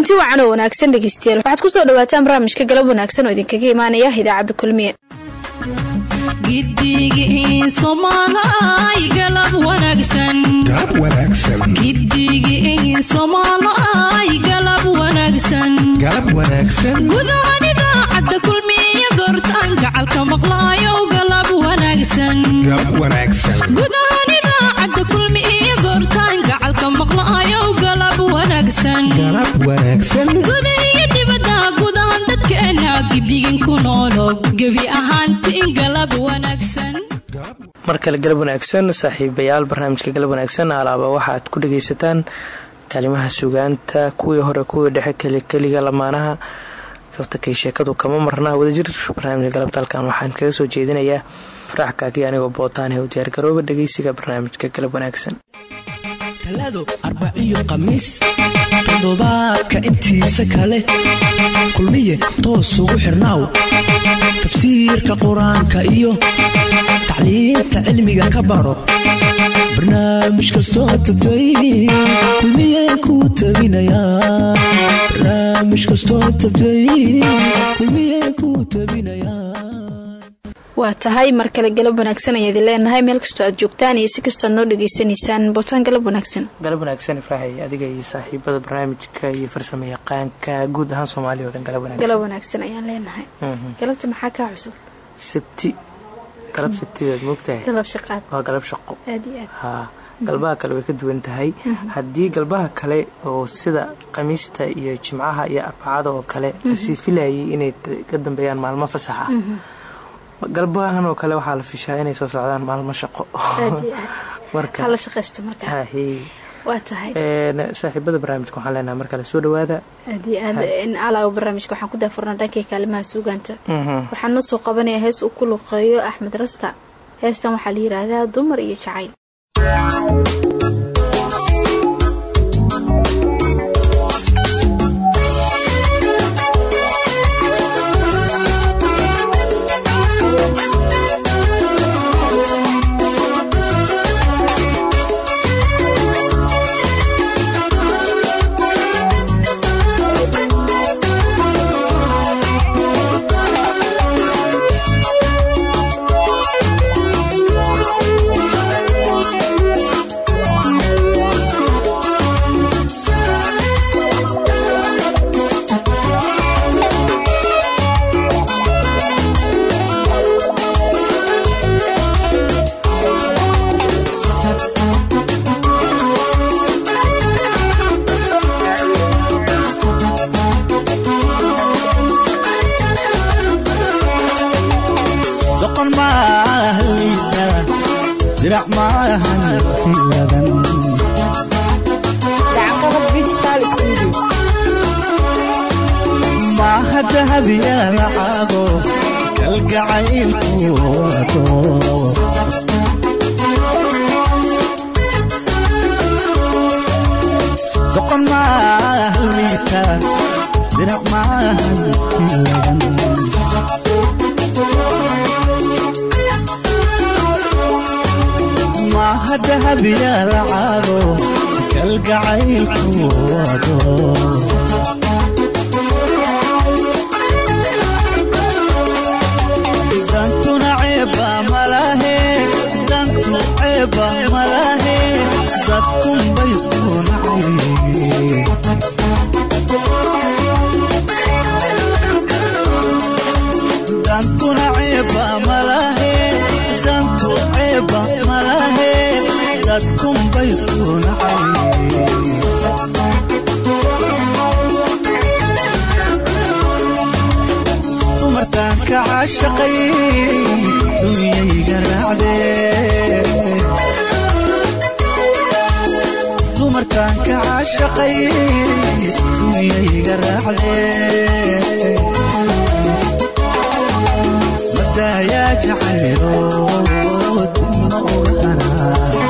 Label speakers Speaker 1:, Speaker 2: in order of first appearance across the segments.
Speaker 1: kulanti wacan oo wanaagsan dhegeystayaal waxaad ku soo dhawaataan barnaamijka galab wanaagsan oo idinkaga imaanaya idaacadda kulmiye
Speaker 2: wanaagsanguda iyo dibadda gudahaan dadkeena gidigin ku noolo gebi ahaantiin galab wanaagsan.
Speaker 3: Mar kale galab wanaagsan saaxiibayaal barnaamijka galab wanaagsan alaaba waxaaad ku dhagaysataan kaalimaha sugaanta kuwii hore kuwii dhexe kelikeliga lamaanaha. Kaftakay sheekadu kama marna wadajir barnaamijka galabta halkan waxaan kaga soo jeedinayaa. Farax kaagi anigoo bootaan u diyaargarooba dhageysiga barnaamijka galab wanaagsan
Speaker 4: talaado arbaciyo khamiis toddobaadka intiisa kale. Kulmiye toos ugu xirnaaw. Tafsiirka qur'aanka iyo tacliinta cilmiga ka baro barnaamij kastoo tagtay. Kulmiye kuu tabinayaa
Speaker 1: waa tahay. Mar kale galab wanaagsan ayaad leenahay. Meel kastoo aad joogtaan iyo si kastoo aad noo dhegaysanaysaan bootaan galab wanaagsan.
Speaker 3: Galab wanaagsan ifraaxay adiga iyo saaxiibada barnaamijka iyo farsamo yaqaanka guud ahaan soomaaliya o dhan galab wanaagsan.
Speaker 1: Galab wanaagsan ayaan leenahay. Galabta maxaa kaa cusub?
Speaker 3: Sabti. Galab sabtidaad moogtahay
Speaker 1: galab shaqaad
Speaker 3: waa galab shaqo.
Speaker 1: Aad iyo aad.
Speaker 3: Haa. Galbaha kale way ka duwan tahay. Haddii galbaha kale oo sida khamiista iyo jimcaha iyo arbacada oo kale la sii filayay inay ka dambeeyaan maalmo fasax ah galbahan oo kale waxaa la fishaa inay soo socdaan maalmo shaqo. Saaxiibada barnaamijka waxaan leenahay mar kale soo dhawaada.
Speaker 1: Alaaga barnaamijka waxaan ku daafurnaa dhankay kaalimaha suugaanta. Waxaan noo soo qabanayaa hees uu ku luqeeyo axmed rasta. Heestan waxaa la yidhaahdaa dumar iyo jacayl maaha dahabiya lacago kalgacaylku doqon maaha liita dirac maaha lagan dahabiya lacago galgacaylkudantuna ceeba malahe dadkunba isku nacay. adkunba isku nacay dumartaan ka caashaqay dunyayga raacdee dumartaan ka caashaqay dunyayga raacdee madaayaa jacaylo dibna uga haraa.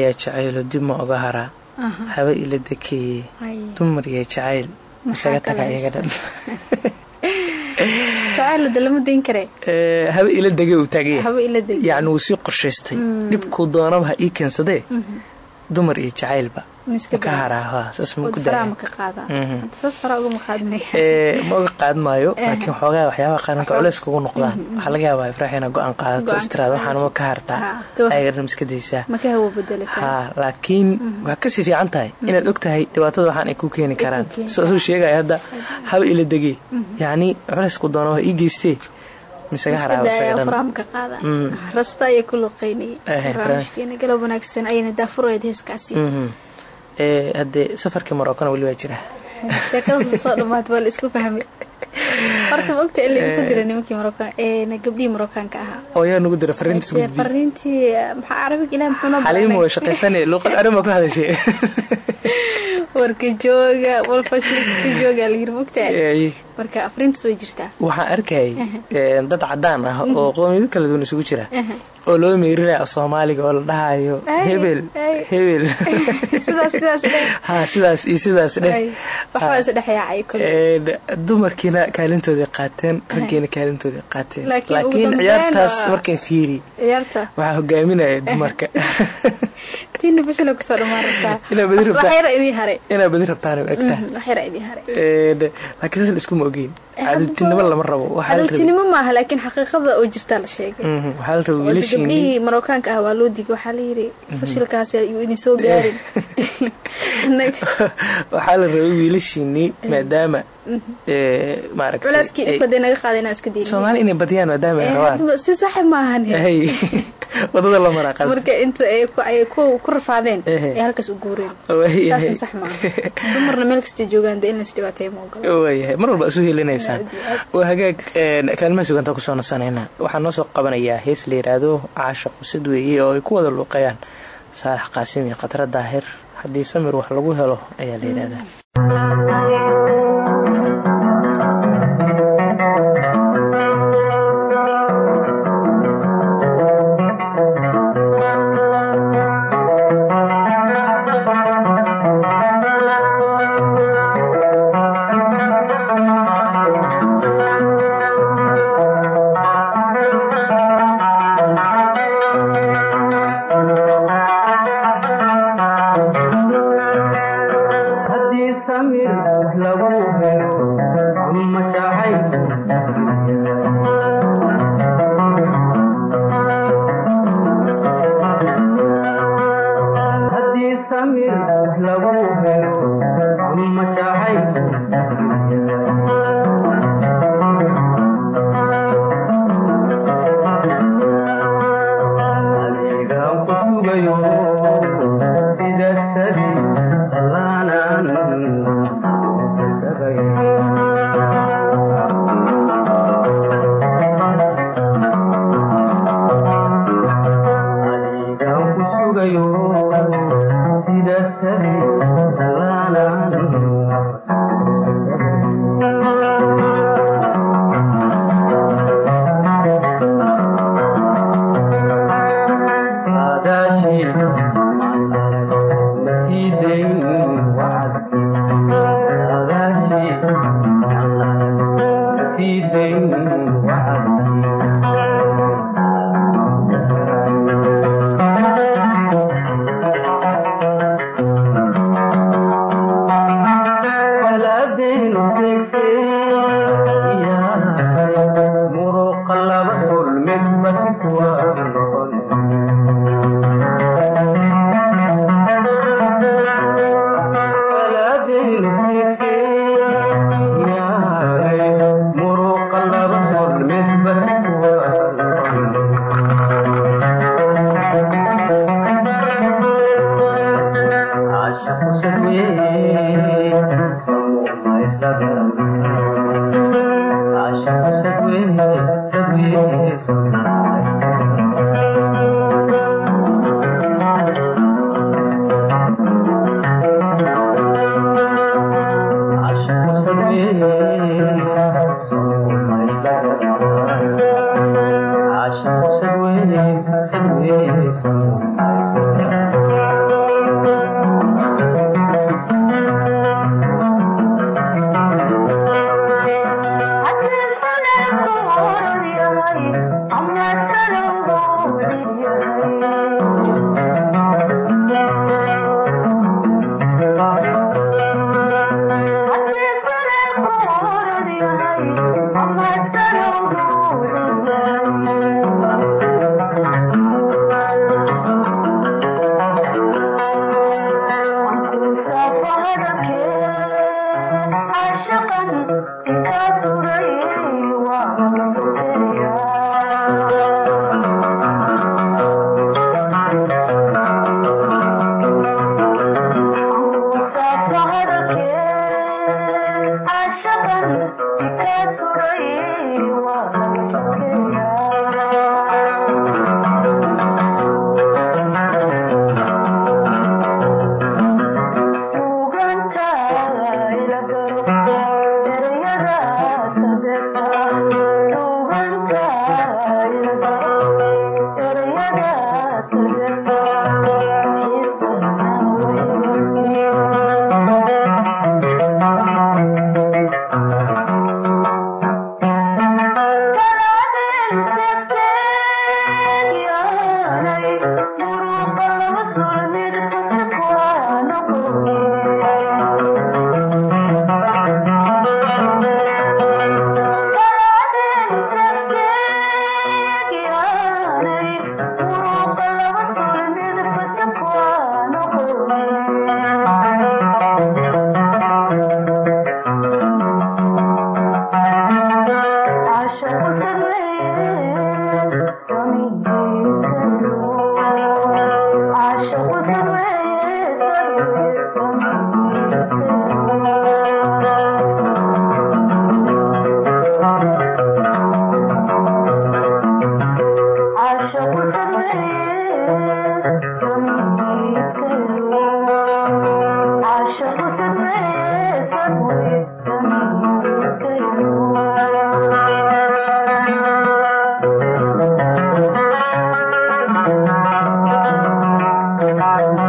Speaker 3: madaayaa jacaylo dib ma oga haraa? Haba ila dekeeye
Speaker 5: Ay.
Speaker 3: dumar iyo jacayl. Isaga taga iyaga dhan. Ee, haba ila dege uu taagaya
Speaker 5: haba ila deg
Speaker 3: yacni wuu sii qorshaystay. Dhibkuu doonaba ha ii keensadee dumar iyo jacaylba. Ka haraa ha saas ma ku
Speaker 5: faraa
Speaker 3: daaya
Speaker 5: ma ka qaadaa
Speaker 3: Mhm. Oga qaad maayo laakiin xoogaa waxyaabaha qaar marka culeys kugu noqdaan. Waxaa laga yaabaa ifraax go'aan qaadato istiraad
Speaker 5: ka
Speaker 3: waxaana ma ka
Speaker 5: Ha,
Speaker 3: hartaa
Speaker 5: ka-
Speaker 3: ayagarna iska daysaa
Speaker 5: ma ka hawo bedelataa
Speaker 3: ha laakiin waa ka sii fiican tahay inaad og tahay dhibaatada waxaan ay ku keeni karaan. soo sheegaya hadda haba ila degey yacni culeysku doono ha ii geystee misaga
Speaker 5: iska
Speaker 3: haraaba
Speaker 5: daaya
Speaker 3: isaga
Speaker 5: faraa
Speaker 3: dhan
Speaker 5: ma ka qaadaa rasta ayaa ku luqeynayay
Speaker 3: Eh,
Speaker 5: barnaamijkeena galab wanaagsan ayayna daafureed heeskaasi.
Speaker 3: Ee haddee safarkii marokana weli waa jira.
Speaker 5: Waa horta ma ogta in la idinku dira nimankii marokaan ee gabdhihii marokaanka ahaa.
Speaker 3: Oo yaa nugu dira fariintas
Speaker 5: Dee
Speaker 3: gudbi.
Speaker 5: fariintii maxaa carabiga ilaah muxuu noo
Speaker 3: xaliimo
Speaker 5: baranay?
Speaker 3: way shaqaysane luuqad arrin baa ku hadashay.
Speaker 5: Warka jooga walfashilka jooga la yiri mogtaa
Speaker 6: Waxaan arkayay een, dad cadaan ah oo qoomiyado kala duwan isugu jira oo loo meerinaya soomaaliga oo la dhahayo
Speaker 5: Ay,
Speaker 6: hebel hebel.
Speaker 5: Sidaas
Speaker 6: iyo sidaas dheh Een, dumarkiina kaalintooday qaateen raggiina kaalintooday qaateen.
Speaker 5: Laakiin
Speaker 6: ciyaartaas markay fiiri. waxaa hogaaminaya dumarka.
Speaker 5: Tiina bashalo ku soo dhamaan rabtaa.
Speaker 6: Inaa badi rabtaan laakiin sas iskuma ogeyn
Speaker 5: Eh,
Speaker 6: cadabtinimo lama rabo waxaa la rabay
Speaker 5: cadowtinimo maaha laakiin xaqiiqada oo jirtaa la sheegay.
Speaker 6: Mhm,
Speaker 5: gabdhihii marookaanka ah waa loo digay waxaa la yidhi fashilkaasi ayuu idin soo gaarin.
Speaker 6: Waxaa la rabay wiilashiinii maadaama ee, maaragtay
Speaker 5: culeyskii
Speaker 6: ay-
Speaker 5: dhibka dee naga qaaday inaan iska daynin
Speaker 6: soomaali inay badiyaan maadaama
Speaker 5: Eh,
Speaker 6: rabaan.
Speaker 5: si sax maahan
Speaker 6: waddada la maraa qalbi
Speaker 5: marka inta ay ku- ay ku ku rafaadeen ay halkaas u guureen. Dumarna meel kasta joogaan dee in lais dhibaateeya ma
Speaker 6: waayahay mar walba isu helinaysaan waa hagaag kaalmaha suganta ku soo nasanayna. Waxaa noo soo qabanayaa hees la yidhaahdo caasha qusid weeye oo ay ku wada luuqayaan saalax qaasim iyo khatra daahir haddii samir wax lagu helo ayaa la yidhahdaa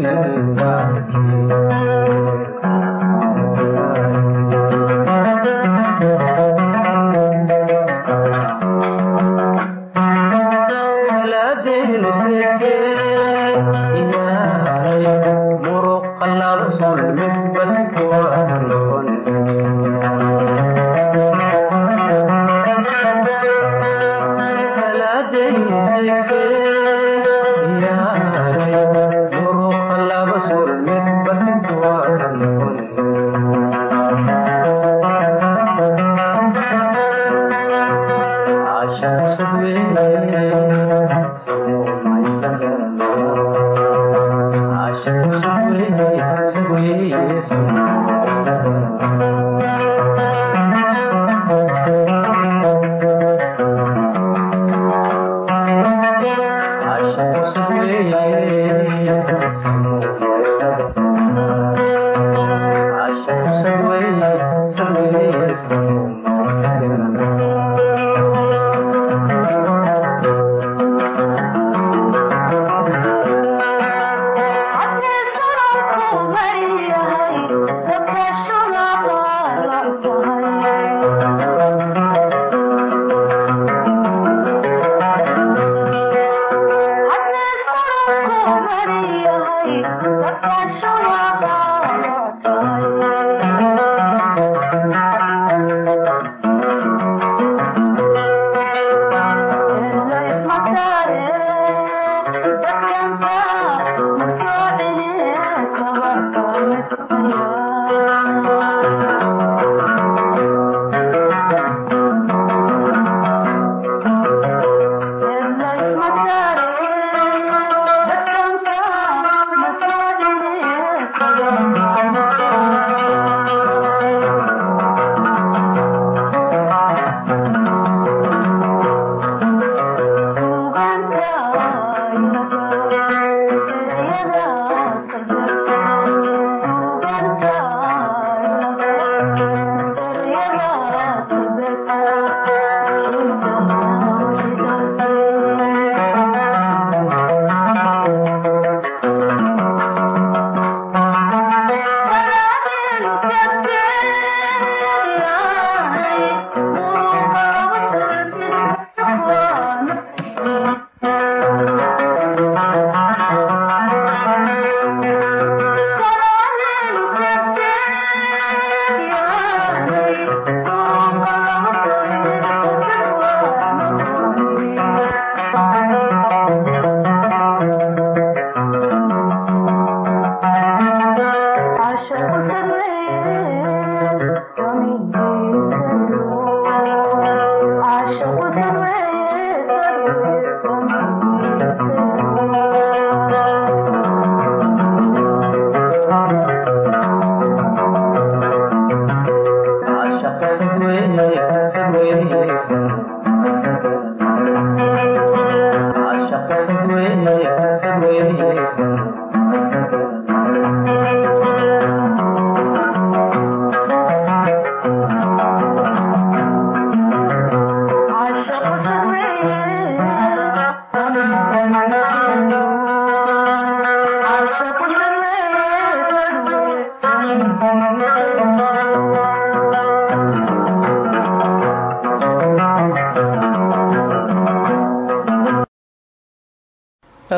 Speaker 2: sababka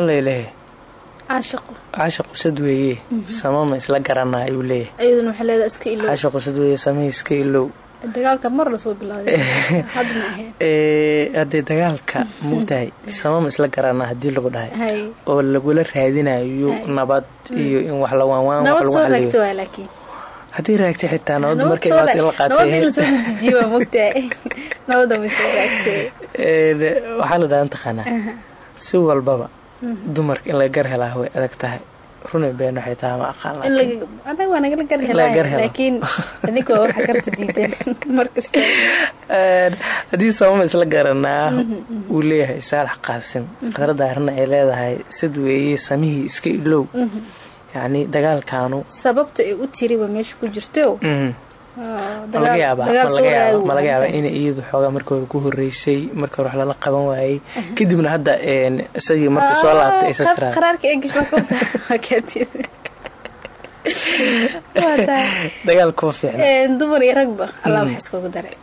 Speaker 3: allailehe
Speaker 5: caashiqo
Speaker 3: caasha qusad weeye. Samama isla garanaa ayuu leeyahay.
Speaker 5: Ayaduna waxay leedahay iska ilow.
Speaker 3: Caasha qusad weeye samihii iska ilow. Haddee dagaalka mugtahay samama isla garanaa haddii lagu dhahay.
Speaker 5: Hay
Speaker 3: oo lagula raadinayo nabad iyo in wax la waanwaan haddii raagtay xitaa nabad
Speaker 5: Nabad
Speaker 3: markay imaata in la qaatay Een, waxaa la dhahan taqaanaa? Si walbaba dumarka in laga gar helaa way adag tahay. Runa been waxay tahay ma aqaan
Speaker 5: in
Speaker 3: laakiin
Speaker 5: laga anaga waa nagala gar
Speaker 3: In laga gar
Speaker 5: helaa
Speaker 3: helo.
Speaker 5: laakiin adinkoo waxa karta diidan markasta
Speaker 3: Een, haddii samama isla garanaa uu leeyahay saalax qaasim qarada arina ay leedahay sad weeye samihii iska ilow. Yacni dagaalkaanu
Speaker 5: sababta ay u tiri waa meesha ku jirto.
Speaker 3: Mhm, ma laga yaabaa
Speaker 5: dagaal
Speaker 3: ma laga
Speaker 5: waa.
Speaker 3: inay iyadu xoogaa marka hore ku horeysay marka hore wax lala qaban waayey. Kadibna hadda isagii markuu soo
Speaker 5: Ah,
Speaker 3: sastraa
Speaker 5: qaraarka ee gishba ka wata waa kaatid waa tahay
Speaker 3: dagaal kuma fiicna.
Speaker 5: Dumar iyo ragba allah wax iskugu daray.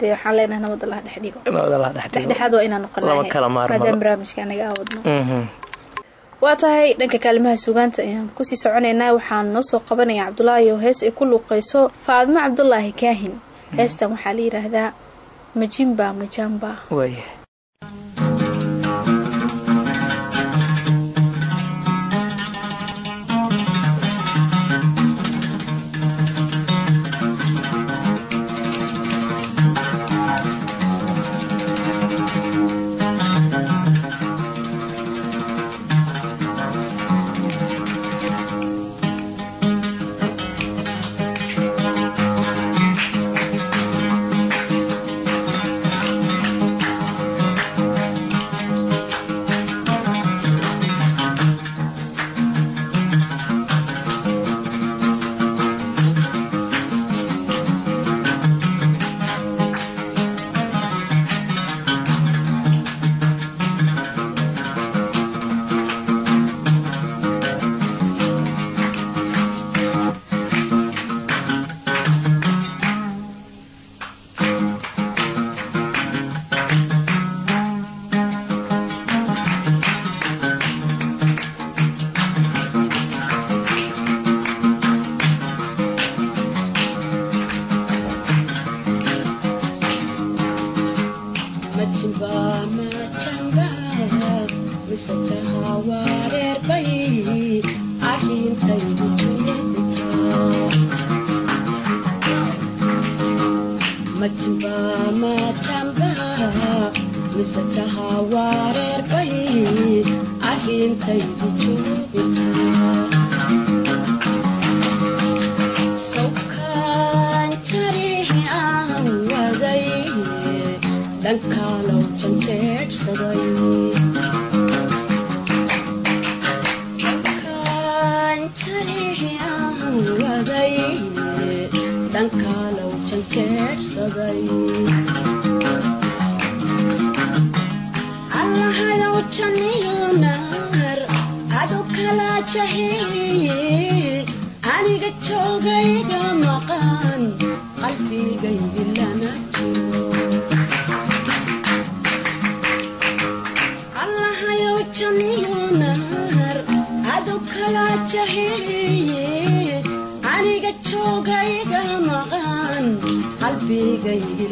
Speaker 5: Dee waxaan leenahay nabad allah dhex dhigo.
Speaker 3: Nabada la dhex dhigo.
Speaker 5: Dhexdhexaad waa inaan noqon
Speaker 3: Lama kala maarmaba.
Speaker 5: Waa tahay dhanka kaalimaha suugaanta ayaan ku sii soconaynaa. Waxaan noo soo qabanaya cabdulaahi oo hees ay ku luuqayso faadmo cabdulaahi kaahin. Heestan waxaa la yidhaahdaa majimba majamba
Speaker 7: aniga joogayga maqan qalbigaygi lana jiro allahayow jamiyo naar adu kala jaheeye aniga joogayga maqan qalbigaygi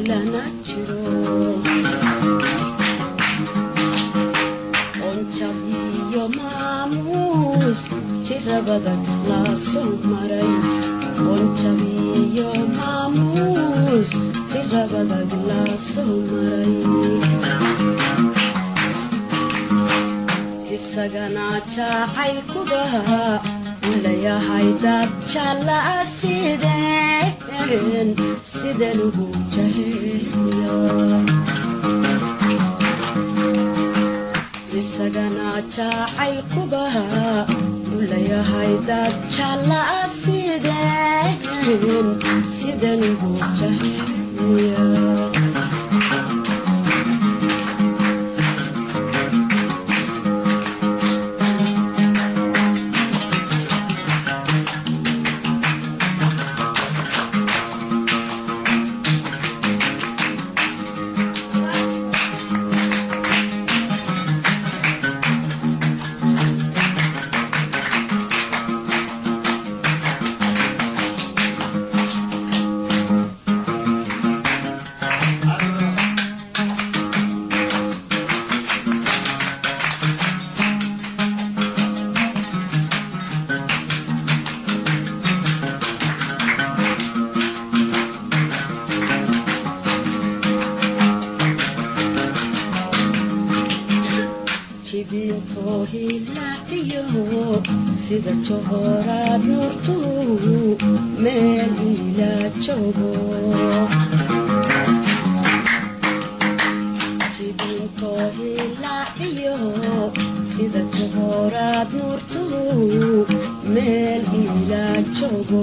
Speaker 7: jirabadan laasoo maray onjabiyo maamuus jirabadan laasoo maray isagana jacaylkuba ulayahay dad jallaa sideen sideen ugu jaheeyo isagana jacaylkuba ulayahay dad jallaa sideen sideen ugu jaheeyo sida johoraad nuurtu meel ilaa joogo jibintoo hilaaciyo sida johoraad nuurtu meel ilaa joogo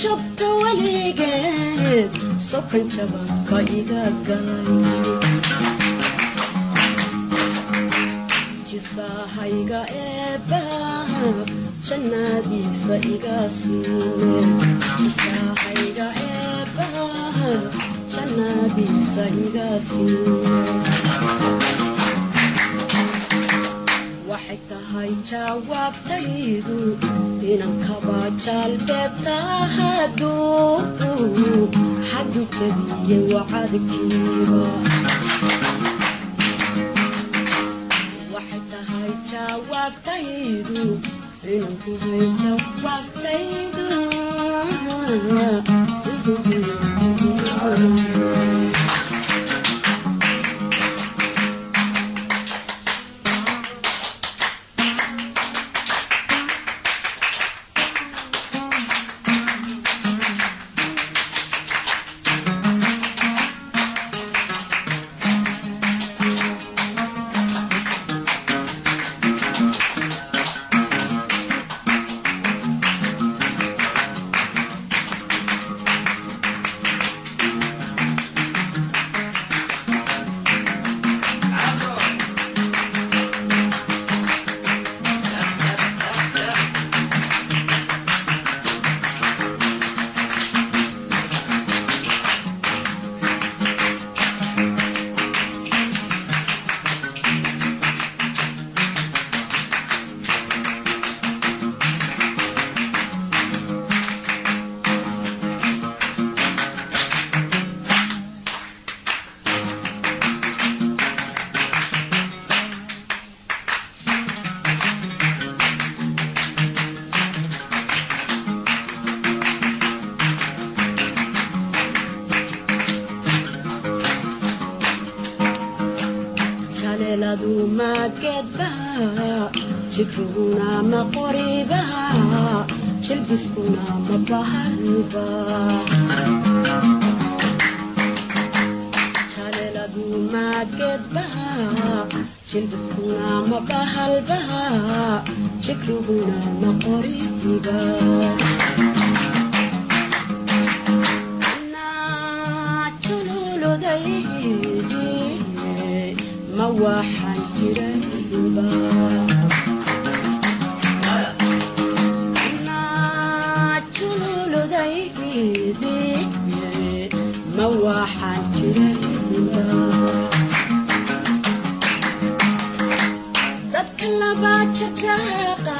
Speaker 7: ee joogta weligeed sokan jabadka iga galay jisahayga eebbaha jannadiisa iga siine waxay tahay jawaabtaydu inan kaba jaalbeebtahadu xadu jabiyey wacadkiiba waxay tahay jawaabtaydu inan kuhay jawaabtaydu jikriguna ma qoribaha jilbiskuna ma bahalba jaleeladu maadgeedbaha jilbiskuna ma bahalbaha jikriguna ma qoriba. Ma waxaan jirayba dadka labaa jadaaqa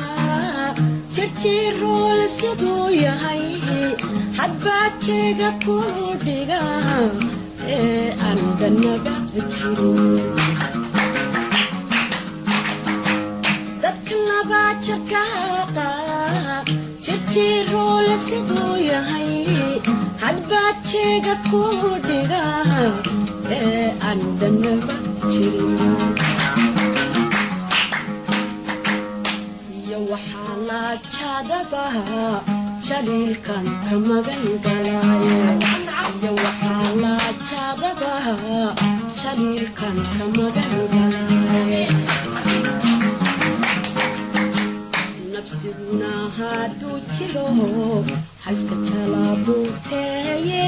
Speaker 7: jirjirool siduu yahay hadbaa jeega ku dhiga ee aan dhanaba jirin jeega ku dhiga ee aan dhanaba jirin iyo waxaa la jadabaha jaliilkan ka magan galaaye iyo waxaa aska talabuteeye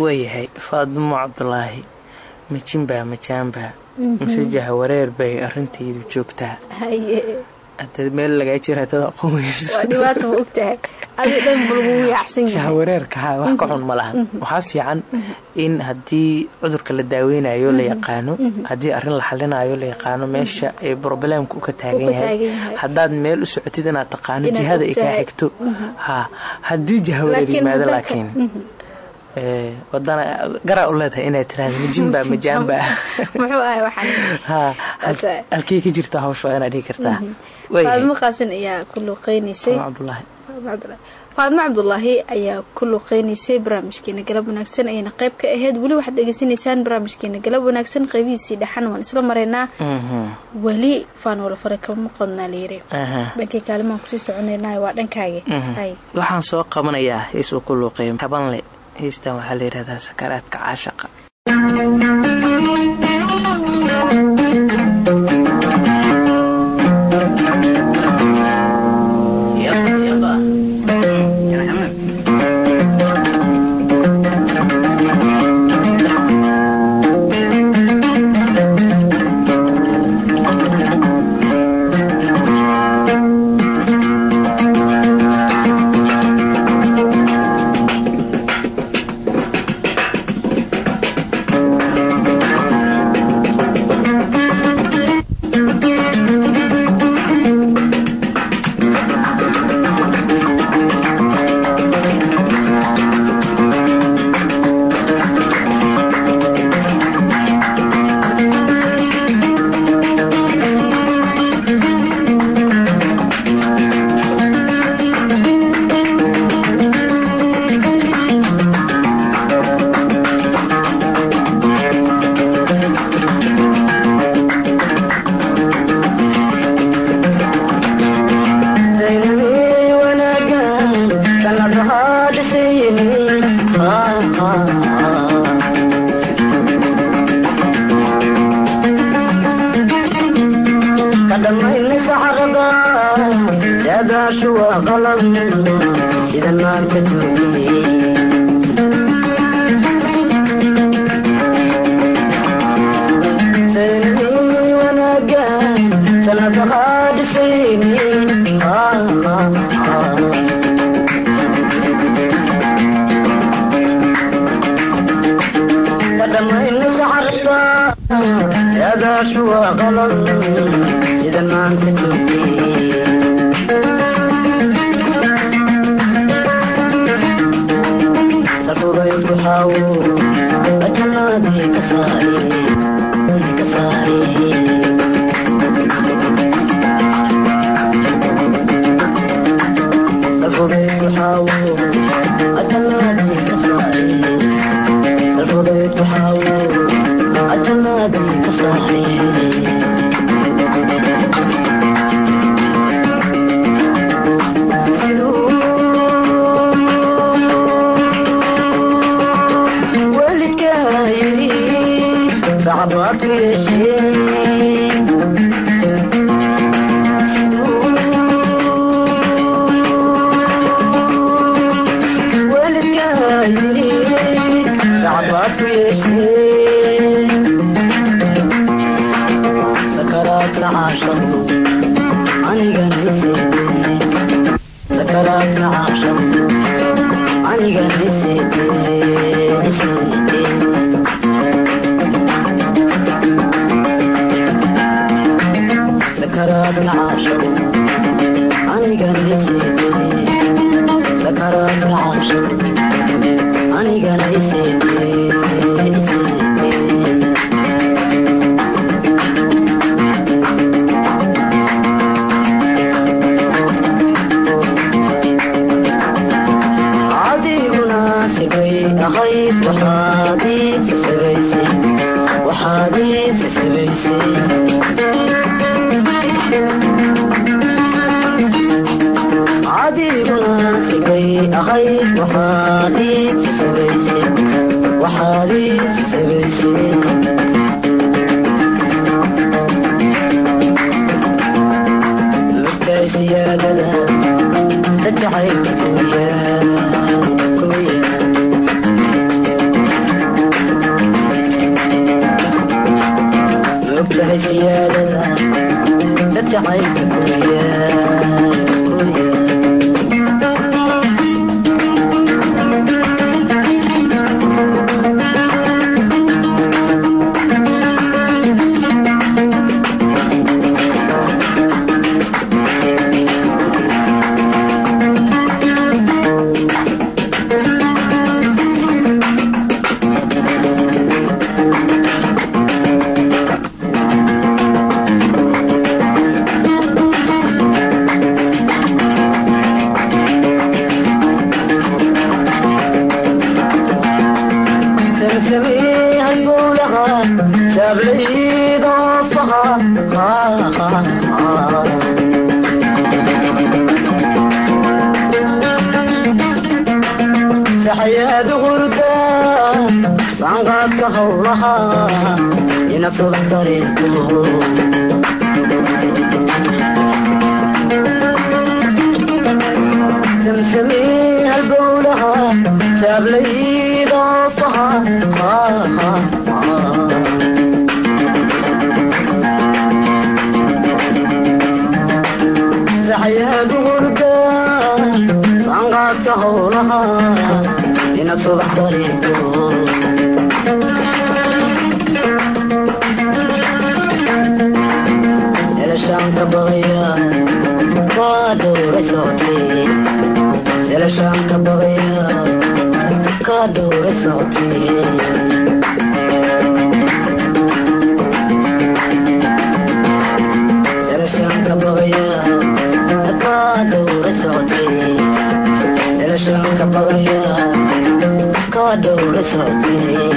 Speaker 3: waayahay faadumo cabdulaahi majinbaa majaanbaa mise jahawareer bay arintaydu joogtaa. Hadda meel lagaa jira dad aqoonweyso
Speaker 5: waa dhibaata ma ogtahay adi dhan buu lagugu yaacsan yahay.
Speaker 3: Jahawareerka ha wax ka xun ma lahan. Waxaa fiican in haddii cudurka la daaweynayo la yaqaano haddii arrin la xalinayo la yaqaano meesha ay broblemka u ka taagan yahay. haddaad meel u socotid inaad taqaano jihada ay kaa xigto ha haddii jahawareer yimaado laakiin wadana garaa u leedahay
Speaker 5: waxaan
Speaker 3: ha hal-
Speaker 5: Hata-
Speaker 3: halkey ka jirta hawsha waa inaad dhihi kartaa. Waayahay
Speaker 5: faadimo qaasin ayaa ku luuqeynaysay
Speaker 3: Faadimo cabdulaahi
Speaker 5: ayaa ku luuqeynaysay barnaamijkeena galab wanaagsan ayayna qayb ka ahayd. Weli waxaad dhegeysanaysaan barnaamijkeena galab wanaagsan qaybihiisii dhexan waan isla maraynaa
Speaker 3: Mhm.
Speaker 5: weli faanoola fare kama qodnaa layiri
Speaker 3: Aha.
Speaker 5: dhankii kaalimaan ku sii soconaynaa waa dhankaagi
Speaker 3: Mhm. waxaan soo qabanayaa hees uu ku luuqeeyo habanle heestan waxaa la yidhahdaa sakaraadka caashaqa
Speaker 8: dhise saxyaadu hurda sanqaadka howlaha ina subax dareego samsami halbowlaha saablayda ofaha howlaha ina subax dareento selashaanka baqaya waa dhowra socotay selashaanka baqaya kaa dhowra socotay kaa dhowra socotay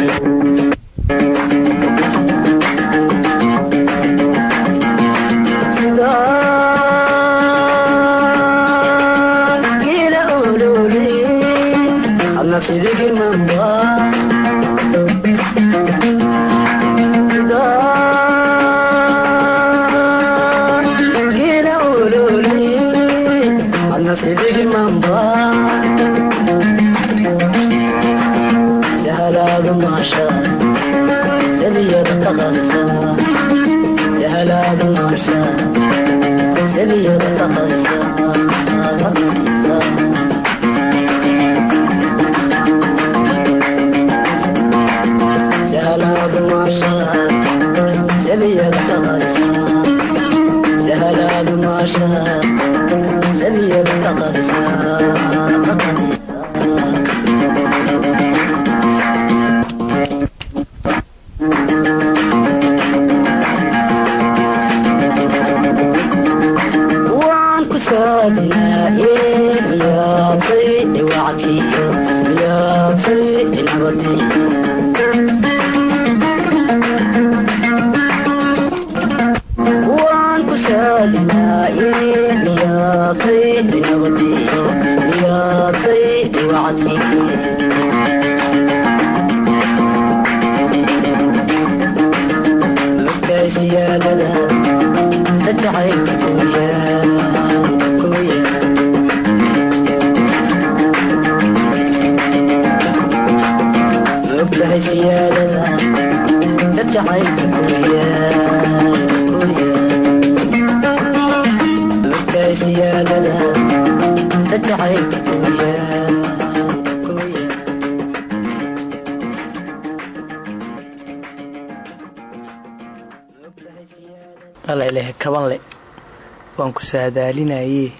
Speaker 8: waan ku
Speaker 3: saadaalinaye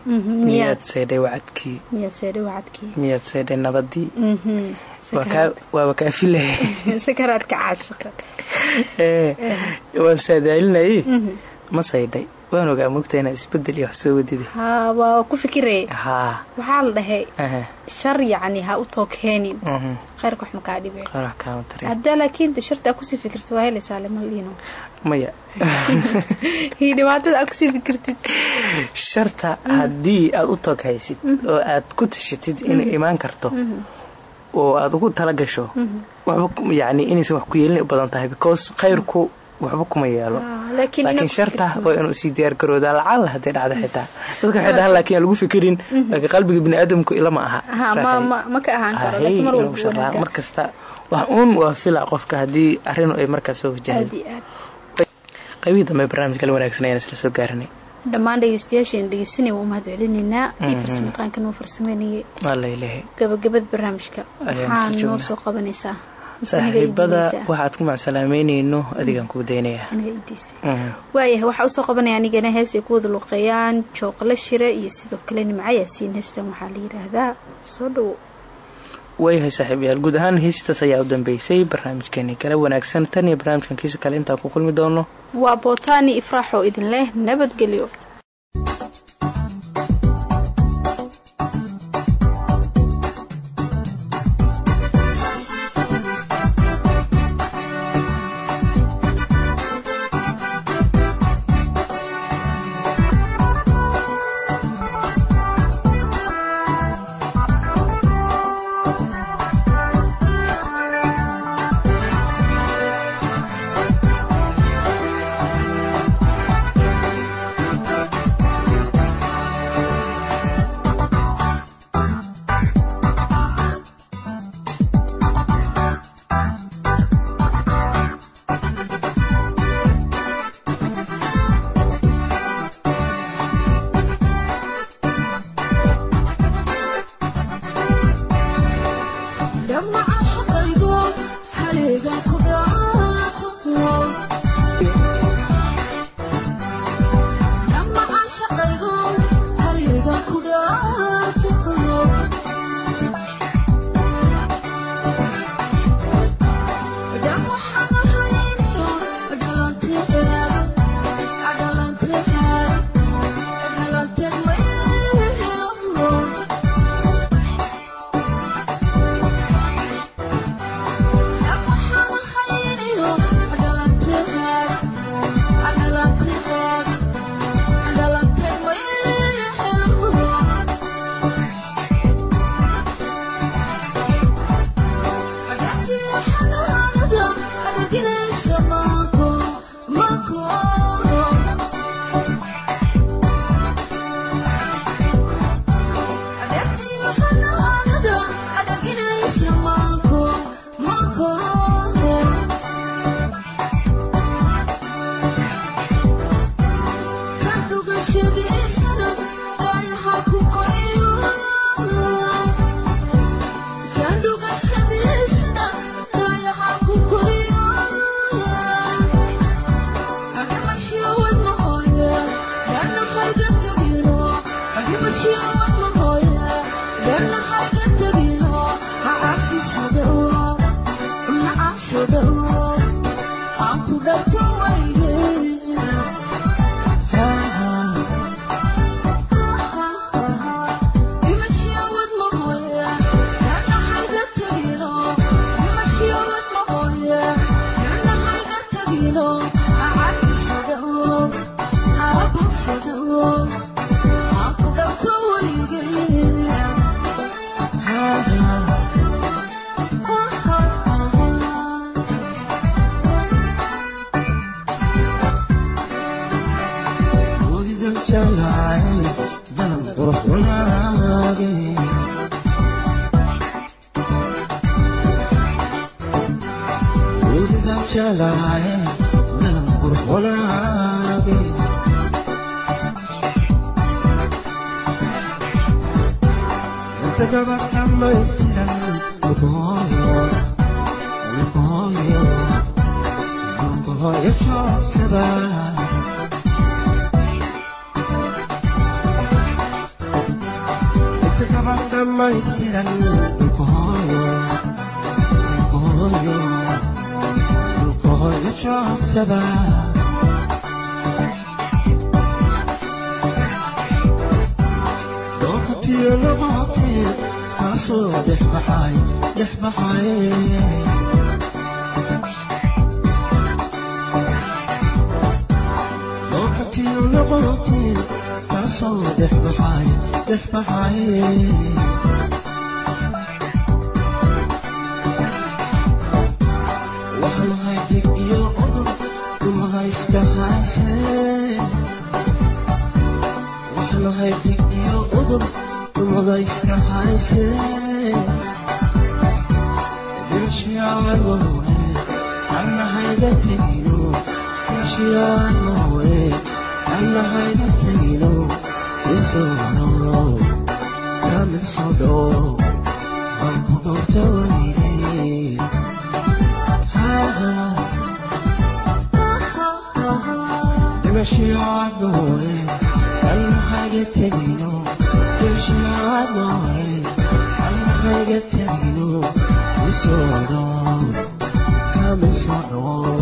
Speaker 3: miyaad saydhay wacadkii.
Speaker 5: Miyaad seedhay wacadkii.
Speaker 3: Miyaad saydhay nabadii.
Speaker 5: Mhm.
Speaker 3: Waaba kaafilahay
Speaker 5: sakaraadka caashiqa
Speaker 3: waan saadaalinaye ma saydhay waan ogaa mogta inaad isbeddel iyo wax soo wadida
Speaker 5: haa waa ku fikiraya waxaa la dhahay
Speaker 3: aha,
Speaker 5: shar yacni ha u tookeenin.
Speaker 3: Mhm.
Speaker 5: khayrka wax makaa dhibe
Speaker 3: qarax kaama tarin
Speaker 5: haddaa laakiin de sharta aa ku sii fikirta waa helaysaa lemaliino
Speaker 3: maya sharta haddii aad u tog haysid oo aad ku tashatid inay imaan karto oo aad ugu tala gasho ku- yacni inaysan wax ku yeelin u badan tahay because khayrku waxba kuma yeelo.
Speaker 5: Ah, laakiin
Speaker 3: laakiin sharta waa inuu sii diyaar garoodaa lacaal hadday dhacda xitaa. Dadka waxay dhahaan laakiin aan lagu fikirin laakiin qalbiga biniaadamku ilama aha.
Speaker 5: Ha ma ma ma ka ahaan karo
Speaker 3: Ahey,
Speaker 5: laakiin mar
Speaker 3: inuu
Speaker 5: walba
Speaker 3: sharraa
Speaker 5: wanaaga
Speaker 3: mar kasta wax uun waa fila qofka haddii arrin ay markaas soo
Speaker 5: aad
Speaker 3: qaybihii dambe barnaamijka la wanaagsan ayaan isla soo gaaranay
Speaker 5: dhammaan dhegeystayaasheen dhegeysanaya waa mahad celinaynaa iyo farsamayaqaanka noo farsameynayay.
Speaker 3: Alla ilahay
Speaker 5: gabagabada barnaamijka.
Speaker 3: Soo
Speaker 5: noo soo qabanaysaa.
Speaker 3: Saaxiibada waxaad ku macsalaameynayno adigaan kuu daynaya
Speaker 5: aniga idiisa
Speaker 3: Mhm.
Speaker 5: waayahay waxaa u soo qabanaya anigana hees ay ku wada luqeeyaan jooqla shire iyo sidoo kale nimca yaasiin heestan waxaa la yidhaahdaa soo dhowo
Speaker 3: waayahay saaxiibayaal guud ahaan heestaas ayaa u dambeysay barnaamijkeeni kale wanaagsan. Tan iyo barnaamijkan kiisa kale intaan ku kulmi doono.
Speaker 5: Waa bootaani ifraax oo idin leh nabadgelyo
Speaker 9: ma caqaygo xaliga ku aaga tagino u soo dhow kama soo dhow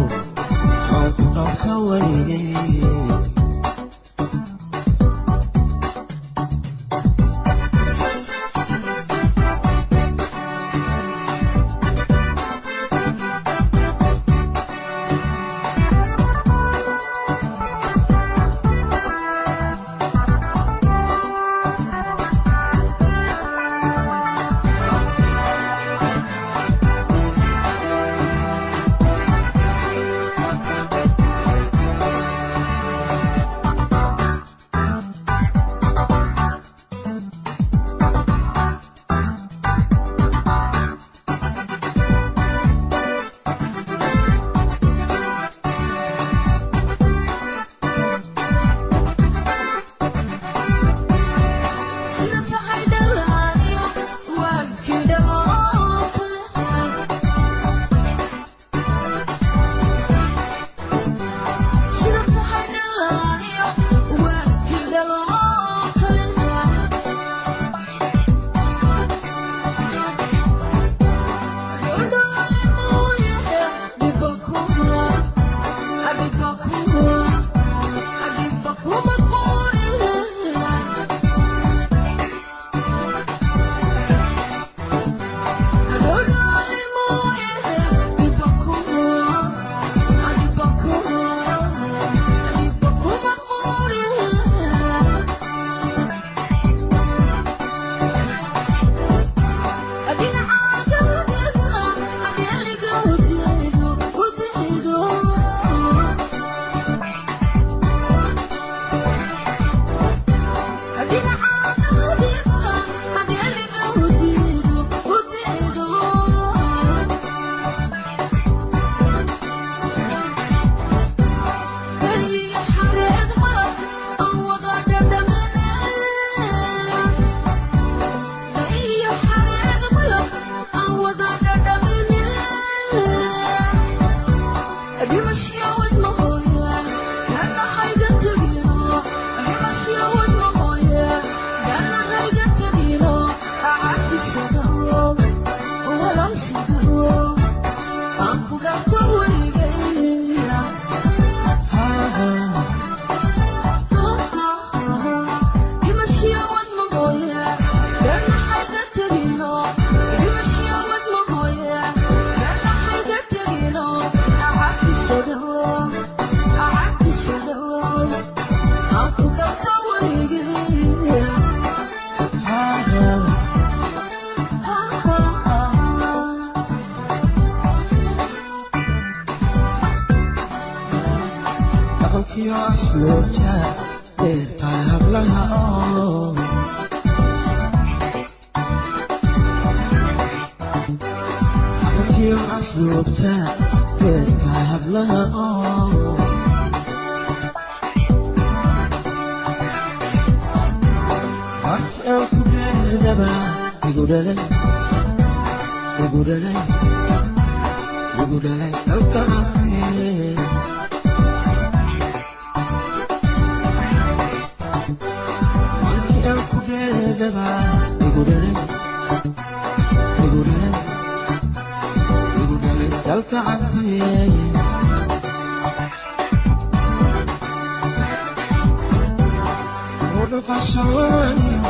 Speaker 9: ودفعشاني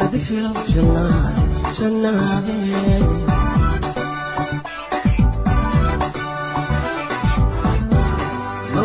Speaker 9: أذكر جنات جناتي لولا قشاني أذكر جنات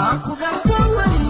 Speaker 9: dhibashiyaadnoe